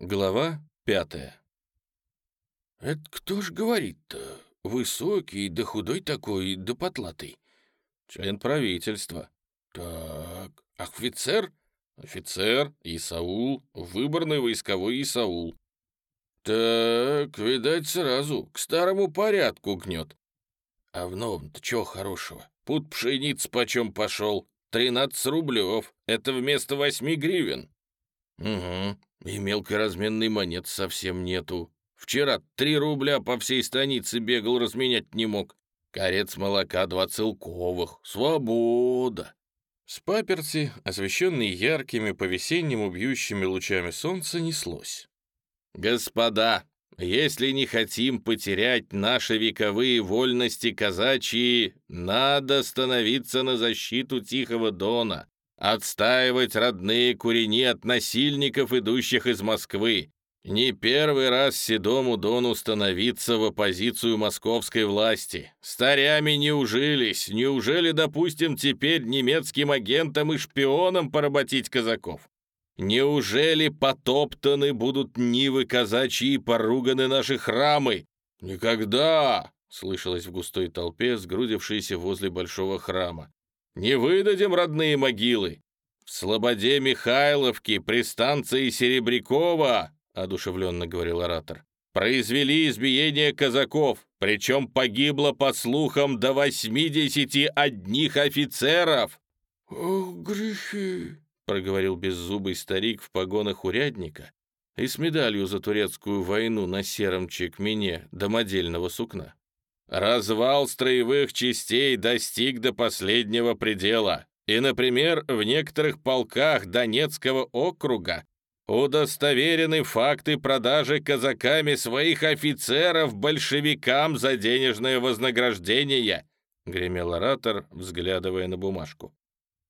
Глава пятая. «Это кто ж говорит-то? Высокий, да худой такой, да потлатый». Член правительства. «Так, офицер?» «Офицер, Исаул, выборный войсковой Исаул». «Так, видать, сразу, к старому порядку гнет. А в новом-то чего хорошего? Пут пшениц почем пошел? Тринадцать рублев. Это вместо восьми гривен». «Угу, и мелкой разменной монет совсем нету. Вчера три рубля по всей станице бегал, разменять не мог. Корец молока два целковых. Свобода!» С паперти, освещенный яркими по-весеннему бьющими лучами солнца, неслось. «Господа, если не хотим потерять наши вековые вольности казачьи, надо становиться на защиту Тихого Дона, отстаивать родные курени от насильников, идущих из Москвы. Не первый раз Седому Дону становиться в оппозицию московской власти. Старями не ужились. Неужели допустим теперь немецким агентам и шпионам поработить казаков? Неужели потоптаны будут нивы казачьи и поруганы наши храмы? Никогда! Слышалось в густой толпе, сгрудившейся возле большого храма. Не выдадим родные могилы. В Слободе Михайловки при станции Серебрякова, одушевленно говорил оратор, произвели избиение казаков, причем погибло, по слухам, до 80 одних офицеров. «Ох, грехи!» — проговорил беззубый старик в погонах урядника и с медалью за турецкую войну на сером чекмене домодельного сукна. Развал строевых частей достиг до последнего предела, и, например, в некоторых полках Донецкого округа удостоверены факты продажи казаками своих офицеров большевикам за денежное вознаграждение, гремел оратор, взглядывая на бумажку.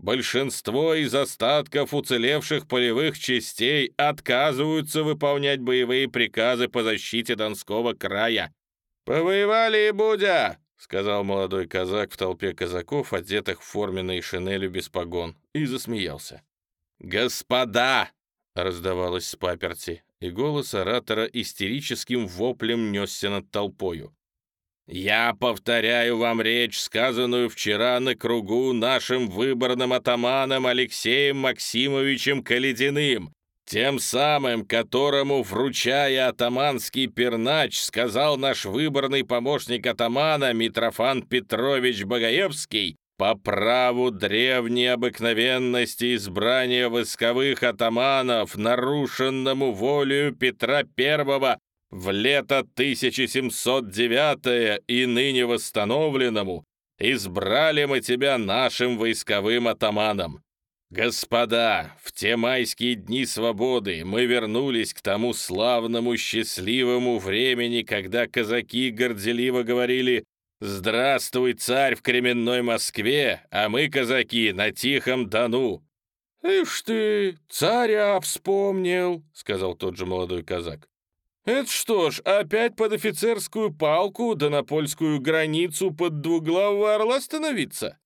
Большинство из остатков уцелевших полевых частей отказываются выполнять боевые приказы по защите Донского края, «Повоевали и Будя!» — сказал молодой казак в толпе казаков, одетых в форменные шинели без погон, и засмеялся. «Господа!» — раздавалось с паперти, и голос оратора истерическим воплем несся над толпою. «Я повторяю вам речь, сказанную вчера на кругу нашим выборным атаманом Алексеем Максимовичем Калединым, тем самым, которому, вручая атаманский пернач, сказал наш выборный помощник атамана Митрофан Петрович Богоевский, по праву древней обыкновенности избрания войсковых атаманов, нарушенному волею Петра I в лето 1709 и ныне восстановленному, избрали мы тебя нашим войсковым атаманом. «Господа, в те майские дни свободы мы вернулись к тому славному счастливому времени, когда казаки горделиво говорили «Здравствуй, царь в кременной Москве, а мы, казаки, на Тихом Дону». «Ишь ты, царя вспомнил», — сказал тот же молодой казак. «Это что ж, опять под офицерскую палку да на польскую границу под двуглавого орла становиться?»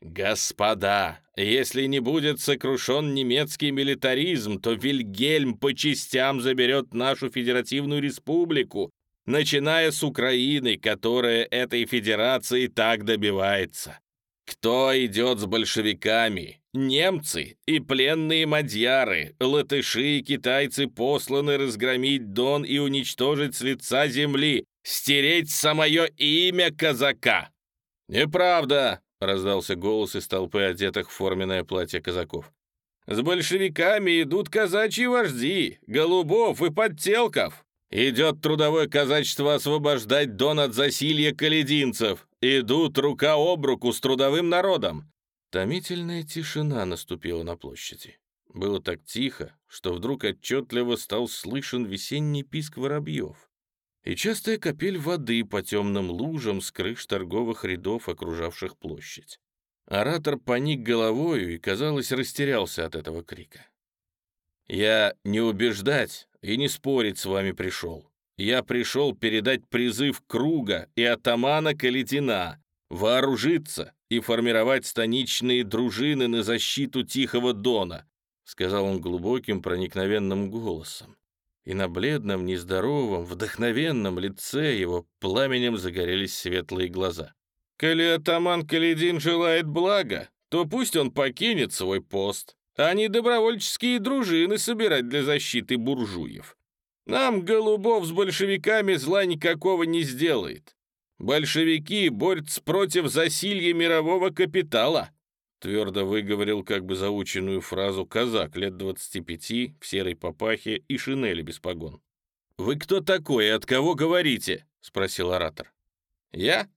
«Господа, если не будет сокрушен немецкий милитаризм, то Вильгельм по частям заберет нашу федеративную республику, начиная с Украины, которая этой федерации так добивается. Кто идет с большевиками? Немцы и пленные мадьяры, латыши и китайцы посланы разгромить Дон и уничтожить с лица земли, стереть самое имя казака. Неправда, — раздался голос из толпы одетых в форменное платье казаков. «С большевиками идут казачьи вожди, Голубов и Подтелков. Идет трудовое казачество освобождать Дон от засилья калединцев. Идут рука об руку с трудовым народом». Томительная тишина наступила на площади. Было так тихо, что вдруг отчетливо стал слышен весенний писк воробьев и частая капель воды по темным лужам с крыш торговых рядов, окружавших площадь. Оратор поник головою и, казалось, растерялся от этого крика. «Я не убеждать и не спорить с вами пришел. Я пришел передать призыв круга и атамана Калитина, вооружиться и формировать станичные дружины на защиту Тихого Дона», сказал он глубоким проникновенным голосом и на бледном, нездоровом, вдохновенном лице его пламенем загорелись светлые глаза. «Коли атаман Каледин желает блага, то пусть он покинет свой пост, а не добровольческие дружины собирать для защиты буржуев. Нам, голубов, с большевиками зла никакого не сделает. Большевики борются против засилья мирового капитала». Твердо выговорил как бы заученную фразу казак лет 25 в серой папахе и шинели без погон. «Вы кто такой и от кого говорите?» — спросил оратор. «Я?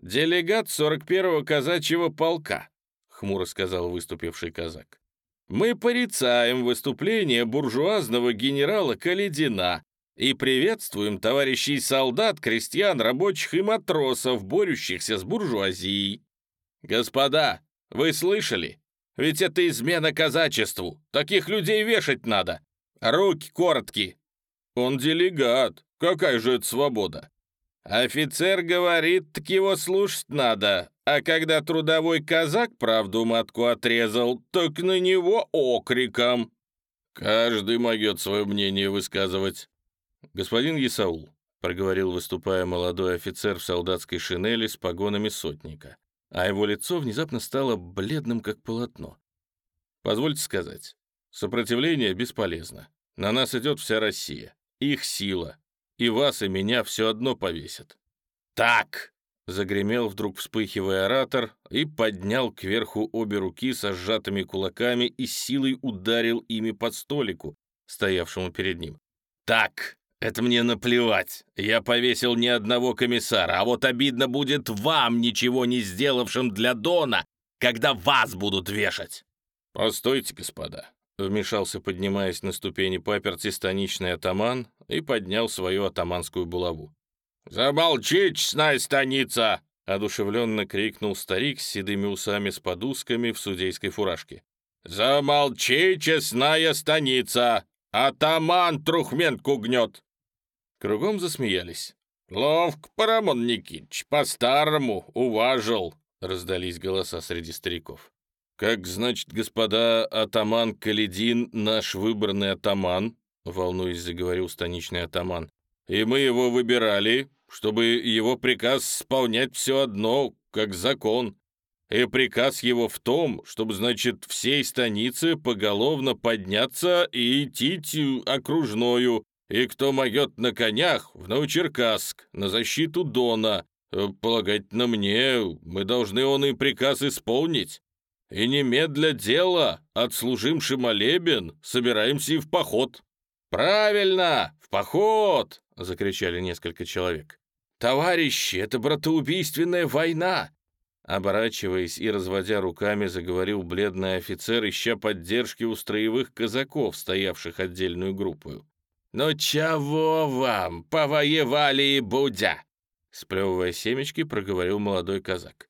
Делегат 41-го казачьего полка», — хмуро сказал выступивший казак. «Мы порицаем выступление буржуазного генерала Каледина и приветствуем товарищей солдат, крестьян, рабочих и матросов, борющихся с буржуазией. Господа, вы слышали? Ведь это измена казачеству. Таких людей вешать надо. Руки короткие. Он делегат. Какая же это свобода? Офицер говорит, так его слушать надо. А когда трудовой казак правду матку отрезал, так на него окриком. Каждый могет свое мнение высказывать. Господин Исаул, проговорил, выступая молодой офицер в солдатской шинели с погонами сотника а его лицо внезапно стало бледным, как полотно. «Позвольте сказать, сопротивление бесполезно. На нас идет вся Россия, их сила, и вас, и меня все одно повесят». «Так!» — загремел вдруг вспыхивая оратор и поднял кверху обе руки со сжатыми кулаками и силой ударил ими под столику, стоявшему перед ним. «Так! «Это мне наплевать. Я повесил ни одного комиссара, а вот обидно будет вам, ничего не сделавшим для Дона, когда вас будут вешать». «Постойте, господа», — вмешался, поднимаясь на ступени паперти станичный атаман и поднял свою атаманскую булаву. «Замолчи, честная станица!» — одушевленно крикнул старик с седыми усами с подусками в судейской фуражке. «Замолчи, честная станица! Атаман трухменку гнет!» Кругом засмеялись. «Ловко, Парамон Никитич, по-старому, уважил!» — раздались голоса среди стариков. «Как, значит, господа, атаман Каледин наш выбранный атаман?» — волнуясь, заговорил станичный атаман. «И мы его выбирали, чтобы его приказ исполнять все одно, как закон. И приказ его в том, чтобы, значит, всей станице поголовно подняться и идти окружною, и кто могет на конях в Новочеркасск на защиту Дона. Э, полагать на мне, мы должны он и приказ исполнить. И немедля дело, отслужимши молебен, собираемся и в поход». «Правильно, в поход!» — закричали несколько человек. «Товарищи, это братоубийственная война!» Оборачиваясь и разводя руками, заговорил бледный офицер, ища поддержки у строевых казаков, стоявших отдельную группою. «Ну чего вам, повоевали и будя!» Сплевывая семечки, проговорил молодой казак.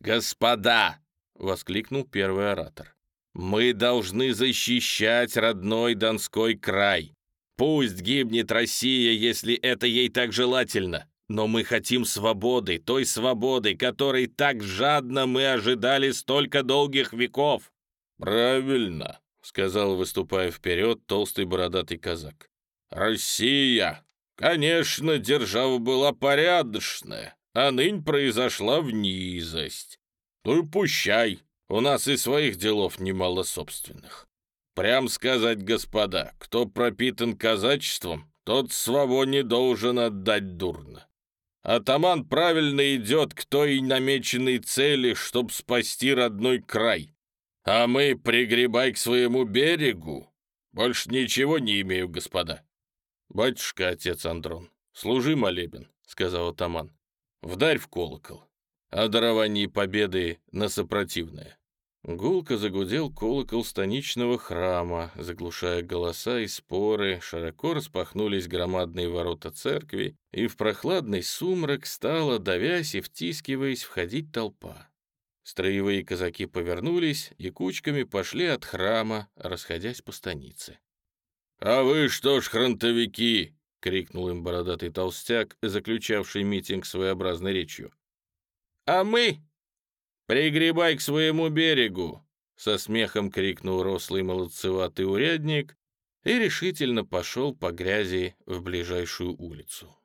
«Господа!» — воскликнул первый оратор. «Мы должны защищать родной Донской край. Пусть гибнет Россия, если это ей так желательно, но мы хотим свободы, той свободы, которой так жадно мы ожидали столько долгих веков». «Правильно», — сказал, выступая вперед, толстый бородатый казак. Россия, конечно, держава была порядочная, а нынь произошла в низость. Ну и пущай, у нас и своих делов немало собственных. Прям сказать, господа, кто пропитан казачеством, тот свободе должен отдать дурно. Атаман правильно идет к той намеченной цели, чтоб спасти родной край. А мы, пригребай к своему берегу, больше ничего не имею, господа. «Батюшка, отец Андрон, служи молебен», — сказал атаман. «Вдарь в колокол. О даровании победы на сопротивное». Гулко загудел колокол станичного храма, заглушая голоса и споры, широко распахнулись громадные ворота церкви, и в прохладный сумрак стала, давясь и втискиваясь, входить толпа. Строевые казаки повернулись и кучками пошли от храма, расходясь по станице. «А вы что ж, хронтовики!» — крикнул им бородатый толстяк, заключавший митинг своеобразной речью. «А мы? Пригребай к своему берегу!» — со смехом крикнул рослый молодцеватый урядник и решительно пошел по грязи в ближайшую улицу.